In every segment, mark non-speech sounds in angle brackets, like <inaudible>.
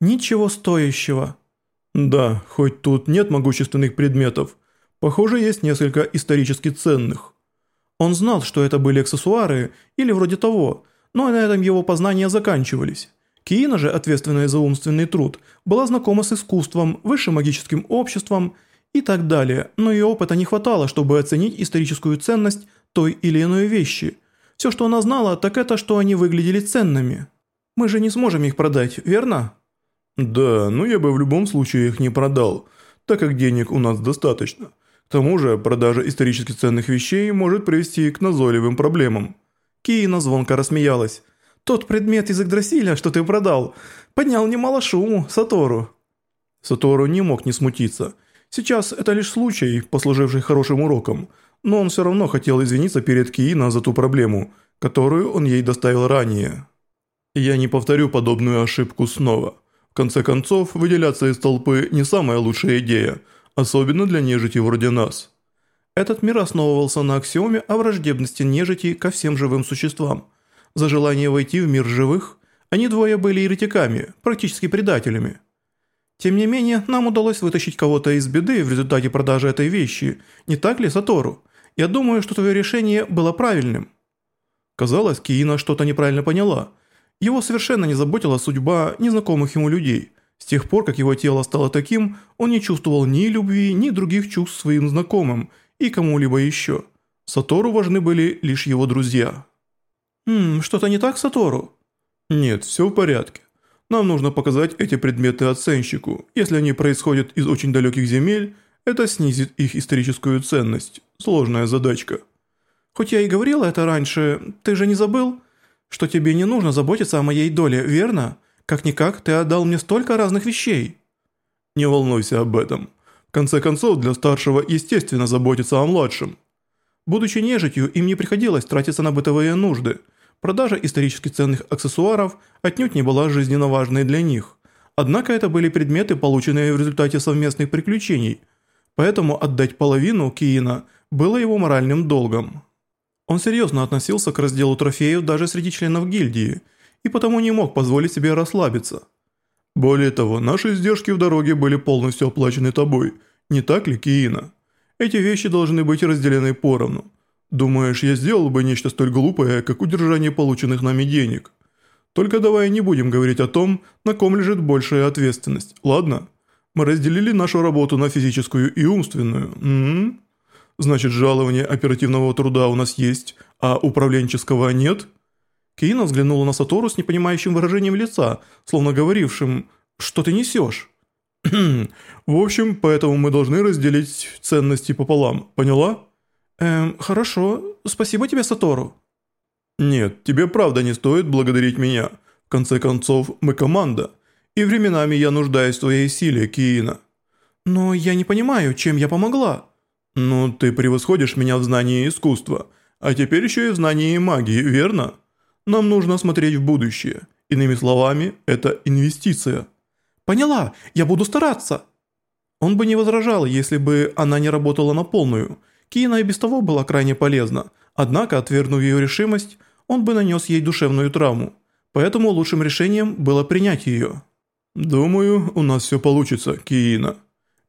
Ничего стоящего. Да, хоть тут нет могущественных предметов, похоже, есть несколько исторически ценных. Он знал, что это были аксессуары или вроде того, но на этом его познания заканчивались. Киина же, ответственная за умственный труд, была знакома с искусством, высшим магическим обществом и так далее, но ее опыта не хватало, чтобы оценить историческую ценность той или иной вещи. Все, что она знала, так это, что они выглядели ценными. Мы же не сможем их продать, верно? Да, но я бы в любом случае их не продал, так как денег у нас достаточно. К тому же, продажа исторически ценных вещей может привести к назойливым проблемам. Киина звонко рассмеялась. «Тот предмет из Игдрасиля, что ты продал, поднял немало шуму, Сатору». Сатору не мог не смутиться. Сейчас это лишь случай, послуживший хорошим уроком, но он все равно хотел извиниться перед Киина за ту проблему, которую он ей доставил ранее. «Я не повторю подобную ошибку снова. В конце концов, выделяться из толпы не самая лучшая идея, особенно для нежити вроде нас». Этот мир основывался на аксиоме о враждебности нежити ко всем живым существам. За желание войти в мир живых, они двое были еретиками, практически предателями. Тем не менее, нам удалось вытащить кого-то из беды в результате продажи этой вещи, не так ли, Сатору? Я думаю, что твое решение было правильным». Казалось, Киина что-то неправильно поняла. Его совершенно не заботила судьба незнакомых ему людей. С тех пор, как его тело стало таким, он не чувствовал ни любви, ни других чувств своим знакомым – и кому-либо еще. Сатору важны были лишь его друзья. «Хм, что-то не так, Сатору?» «Нет, все в порядке. Нам нужно показать эти предметы оценщику. Если они происходят из очень далеких земель, это снизит их историческую ценность. Сложная задачка». «Хоть я и говорила это раньше, ты же не забыл, что тебе не нужно заботиться о моей доле, верно? Как-никак, ты отдал мне столько разных вещей». «Не волнуйся об этом конце концов, для старшего естественно заботиться о младшем. Будучи нежитью, им не приходилось тратиться на бытовые нужды. Продажа исторически ценных аксессуаров отнюдь не была жизненно важной для них. Однако это были предметы, полученные в результате совместных приключений, поэтому отдать половину Киина было его моральным долгом. Он серьезно относился к разделу трофеев даже среди членов гильдии, и потому не мог позволить себе расслабиться – более того, наши издержки в дороге были полностью оплачены тобой, не так ли, Киина? Эти вещи должны быть разделены поровну. Думаешь, я сделал бы нечто столь глупое, как удержание полученных нами денег? Только давай не будем говорить о том, на ком лежит большая ответственность, ладно? Мы разделили нашу работу на физическую и умственную. М -м? Значит, жалование оперативного труда у нас есть, а управленческого нет?» Киина взглянула на Сатору с непонимающим выражением лица, словно говорившим «Что ты несешь?» <clears throat> «В общем, поэтому мы должны разделить ценности пополам, поняла?» «Эм, хорошо. Спасибо тебе, Сатору». «Нет, тебе правда не стоит благодарить меня. В конце концов, мы команда, и временами я нуждаюсь в твоей силе, Киина». «Но я не понимаю, чем я помогла». «Ну, ты превосходишь меня в знании искусства, а теперь еще и в знании магии, верно?» Нам нужно смотреть в будущее. Иными словами, это инвестиция. Поняла, я буду стараться. Он бы не возражал, если бы она не работала на полную. Киина и без того была крайне полезна. Однако, отвергнув ее решимость, он бы нанес ей душевную травму. Поэтому лучшим решением было принять ее. «Думаю, у нас все получится, Киина».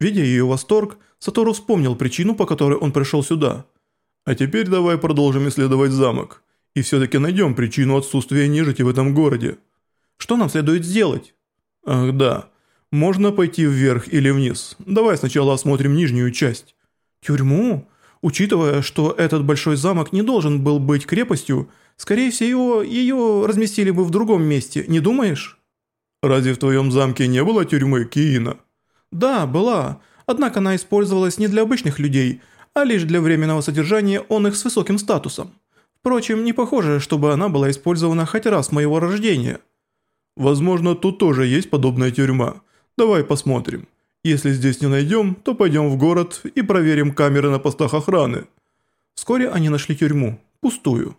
Видя ее восторг, Сатору вспомнил причину, по которой он пришел сюда. «А теперь давай продолжим исследовать замок и все-таки найдем причину отсутствия нежити в этом городе. Что нам следует сделать? Ах да, можно пойти вверх или вниз. Давай сначала осмотрим нижнюю часть. Тюрьму? Учитывая, что этот большой замок не должен был быть крепостью, скорее всего, ее разместили бы в другом месте, не думаешь? Разве в твоем замке не было тюрьмы Киина? Да, была. Однако она использовалась не для обычных людей, а лишь для временного содержания он их с высоким статусом. Впрочем, не похоже, чтобы она была использована хоть раз моего рождения. Возможно, тут тоже есть подобная тюрьма. Давай посмотрим. Если здесь не найдем, то пойдем в город и проверим камеры на постах охраны. Вскоре они нашли тюрьму, пустую.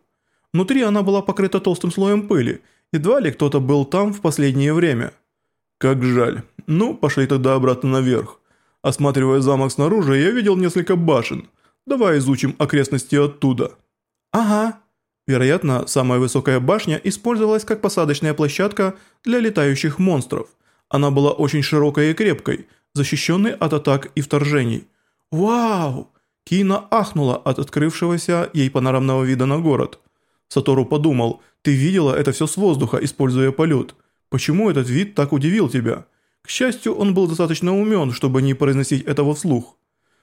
Внутри она была покрыта толстым слоем пыли, едва ли кто-то был там в последнее время. Как жаль. Ну, пошли тогда обратно наверх. Осматривая замок снаружи, я видел несколько башен. Давай изучим окрестности оттуда. «Ага». Вероятно, самая высокая башня использовалась как посадочная площадка для летающих монстров, Она была очень широкой и крепкой, защищенной от атак и вторжений. «Вау!» Кина ахнула от открывшегося ей панорамного вида на город. Сатору подумал, «Ты видела это все с воздуха, используя полет. Почему этот вид так удивил тебя?» К счастью, он был достаточно умен, чтобы не произносить этого вслух.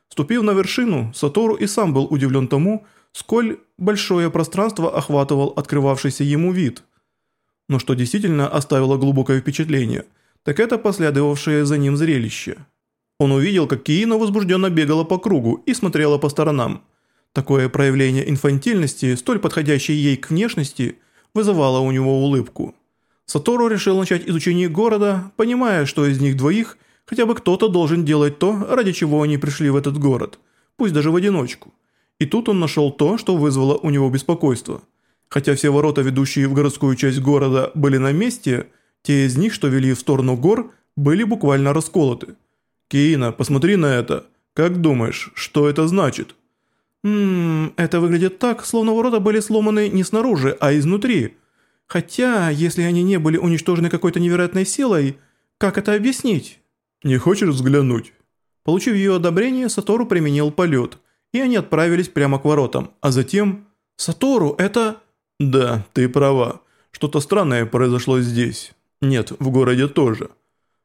Ступив на вершину, Сатору и сам был удивлен тому, сколь большое пространство охватывал открывавшийся ему вид. Но что действительно оставило глубокое впечатление, так это последовавшее за ним зрелище. Он увидел, как Киина возбужденно бегала по кругу и смотрела по сторонам. Такое проявление инфантильности, столь подходящей ей к внешности, вызывало у него улыбку. Сатору решил начать изучение города, понимая, что из них двоих хотя бы кто-то должен делать то, ради чего они пришли в этот город, пусть даже в одиночку. И тут он нашел то, что вызвало у него беспокойство. Хотя все ворота, ведущие в городскую часть города, были на месте, те из них, что вели в сторону гор, были буквально расколоты. «Киина, посмотри на это. Как думаешь, что это значит?» «Ммм, это выглядит так, словно ворота были сломаны не снаружи, а изнутри. Хотя, если они не были уничтожены какой-то невероятной силой, как это объяснить?» «Не хочешь взглянуть?» Получив ее одобрение, Сатору применил полет, и они отправились прямо к воротам, а затем... «Сатору, это...» «Да, ты права. Что-то странное произошло здесь. Нет, в городе тоже».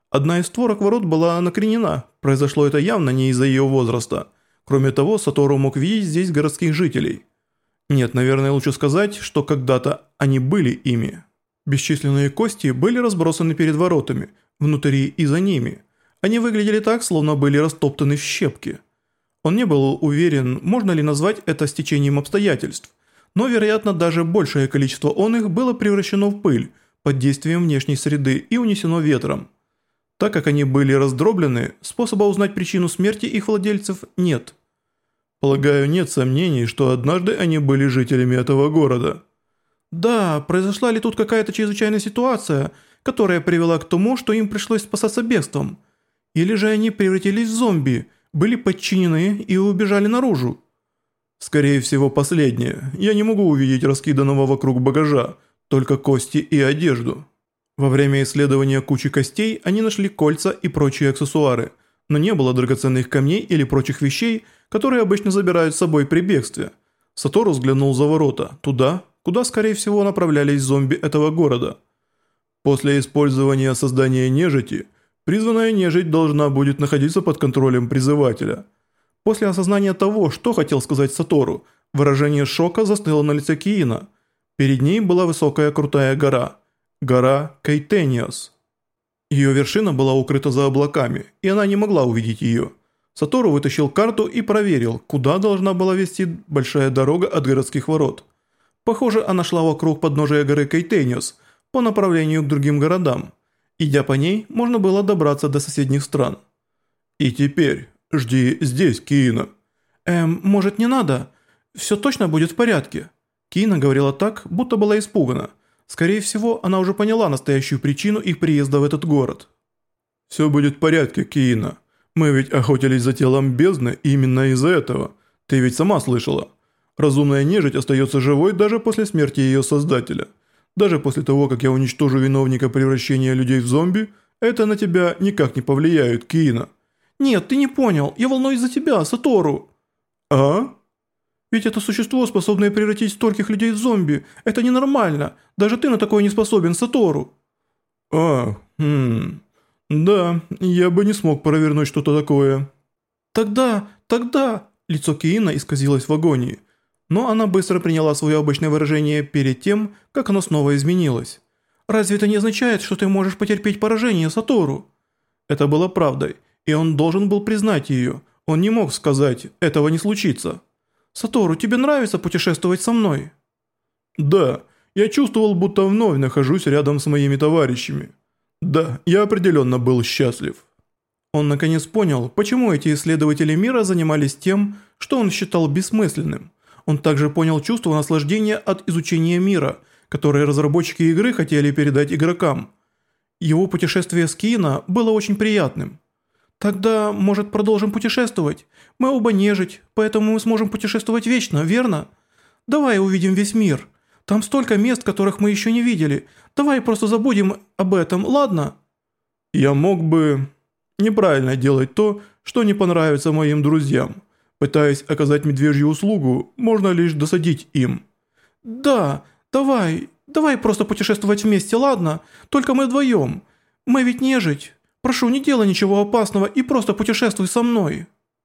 Одна из створок ворот была накренена. Произошло это явно не из-за ее возраста. Кроме того, Сатору мог видеть здесь городских жителей. Нет, наверное, лучше сказать, что когда-то они были ими. Бесчисленные кости были разбросаны перед воротами, внутри и за ними. Они выглядели так, словно были растоптаны в щепки. Он не был уверен, можно ли назвать это стечением обстоятельств, но, вероятно, даже большее количество он их было превращено в пыль под действием внешней среды и унесено ветром. Так как они были раздроблены, способа узнать причину смерти их владельцев нет. Полагаю, нет сомнений, что однажды они были жителями этого города. Да, произошла ли тут какая-то чрезвычайная ситуация, которая привела к тому, что им пришлось спасаться бегством? Или же они превратились в зомби, были подчинены и убежали наружу? Скорее всего, последнее. Я не могу увидеть раскиданного вокруг багажа, только кости и одежду. Во время исследования кучи костей они нашли кольца и прочие аксессуары, но не было драгоценных камней или прочих вещей, которые обычно забирают с собой при бегстве. Сатору взглянул за ворота, туда, куда скорее всего направлялись зомби этого города. После использования создания нежити, призванная нежить должна будет находиться под контролем призывателя. После осознания того, что хотел сказать Сатору, выражение шока застыло на лице Киина. Перед ней была высокая крутая гора – Гора Кейтениос. Ее вершина была укрыта за облаками, и она не могла увидеть ее. Сатору вытащил карту и проверил, куда должна была вести большая дорога от городских ворот. Похоже, она шла вокруг подножия горы Кейтениос по направлению к другим городам. Идя по ней, можно было добраться до соседних стран. «И теперь жди здесь, Киина». «Эм, может не надо? Все точно будет в порядке». Киина говорила так, будто была испугана. Скорее всего, она уже поняла настоящую причину их приезда в этот город. «Все будет в порядке, Киина. Мы ведь охотились за телом бездны именно из-за этого. Ты ведь сама слышала. Разумная нежить остается живой даже после смерти ее создателя. Даже после того, как я уничтожу виновника превращения людей в зомби, это на тебя никак не повлияет, Киина». «Нет, ты не понял. Я волнуюсь за тебя, Сатору». «А?» Ведь это существо, способное превратить стольких людей в зомби. Это ненормально. Даже ты на такое не способен, Сатору». «А, хм... Да, я бы не смог провернуть что-то такое». «Тогда, тогда...» Лицо Киина исказилось в агонии. Но она быстро приняла свое обычное выражение перед тем, как оно снова изменилось. «Разве это не означает, что ты можешь потерпеть поражение, Сатору?» Это было правдой, и он должен был признать ее. Он не мог сказать «этого не случится». «Сатору, тебе нравится путешествовать со мной?» «Да, я чувствовал, будто вновь нахожусь рядом с моими товарищами. Да, я определенно был счастлив». Он наконец понял, почему эти исследователи мира занимались тем, что он считал бессмысленным. Он также понял чувство наслаждения от изучения мира, которое разработчики игры хотели передать игрокам. Его путешествие с Киина было очень приятным. «Тогда, может, продолжим путешествовать? Мы оба нежить, поэтому мы сможем путешествовать вечно, верно? Давай увидим весь мир. Там столько мест, которых мы еще не видели. Давай просто забудем об этом, ладно?» Я мог бы неправильно делать то, что не понравится моим друзьям. Пытаясь оказать медвежью услугу, можно лишь досадить им. «Да, давай, давай просто путешествовать вместе, ладно? Только мы вдвоем. Мы ведь нежить. Прошу, не делай ничего опасного и просто путешествуй со мной».